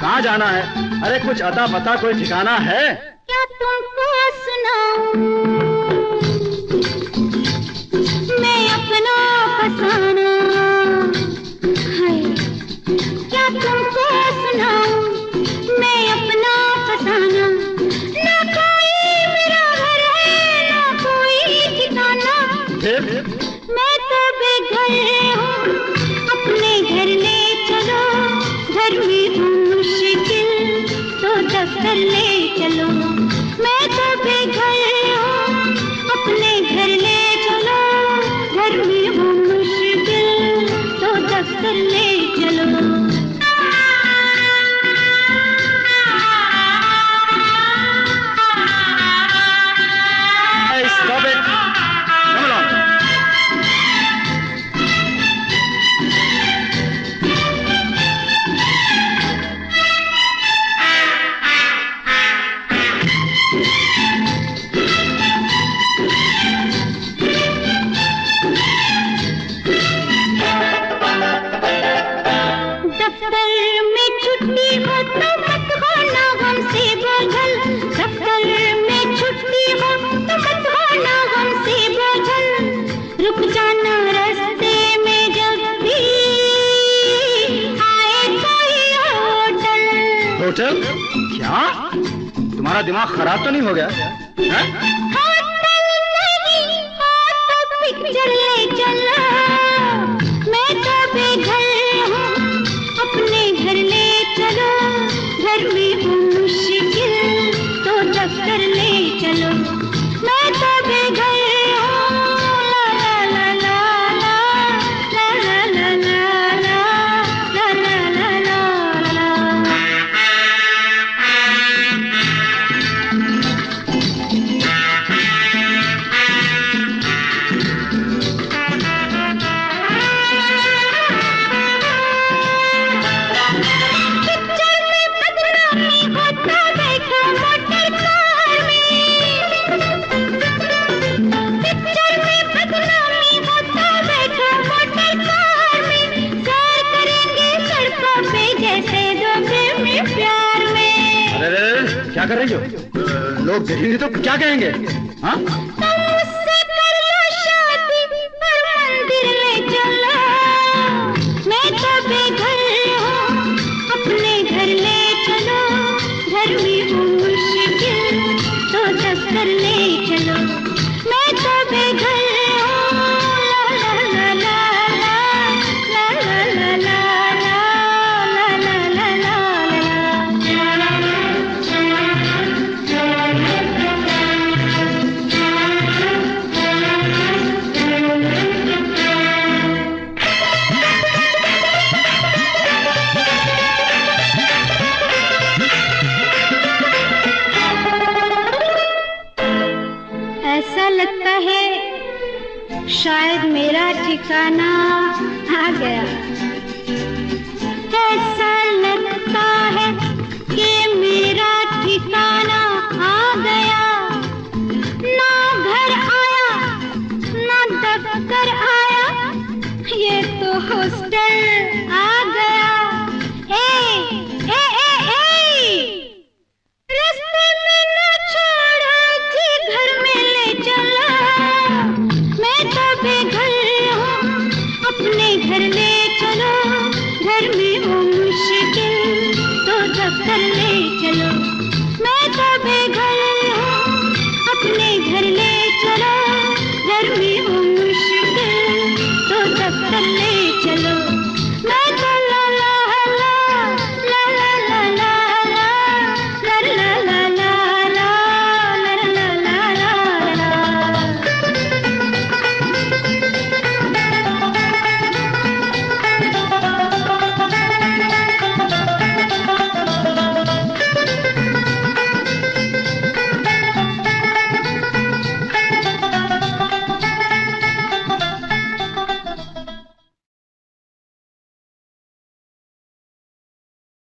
कहाँ जाना है? अरे कुछ अता पता कोई ठिकाना है? क्या तुमको सुनाऊं मैं अपना फसाना। है क्या तुमको सुनाऊं मैं अपना फसाना। ना कोई मेरा घर है ना कोई ठिकाना। मैं तो बेघर हूँ अपने घर ले चलो घर में हूँ दफ्तर ले चलो। मैं तो बेघर हूँ, अपने घर ले चलो। घर में हूँ मुश्किल तो दफ्तर ले चलो। होटल। होटल? क्या? तुम्हारा दिमाग खराब तो नहीं हो गया? हैं? मुश्किल तो दफ्तर ले चलो। कर रही हो? लोग देखेंगे तो क्या कहेंगे? हाँ? ऐसा लगता है शायद मेरा ठिकाना आ गया। ऐसा लगता है कि मेरा ठिकाना आ गया। ना घर आया, ना दफ्तर आया। ये तो हॉस्टल हूँ मुश्किल तो दफ्तर ले चलो।